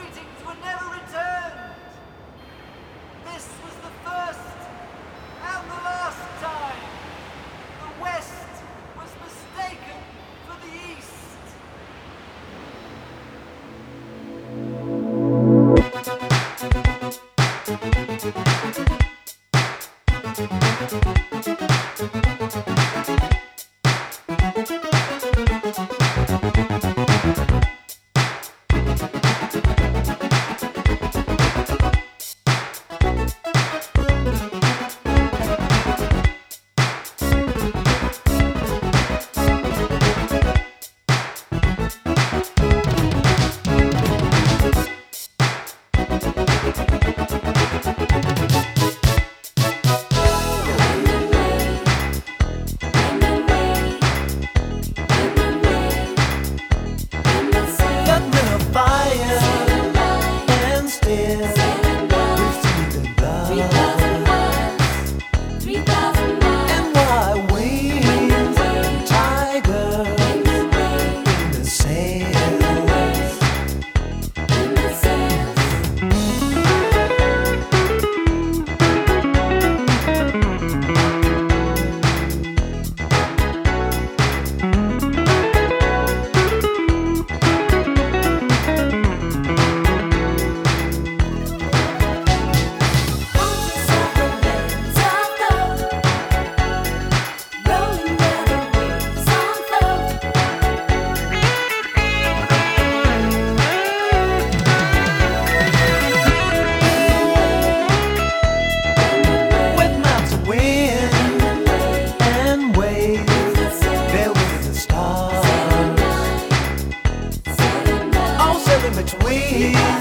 greetings were never returned. This was the first and the last time the West was mistaken for the East. Thank yeah.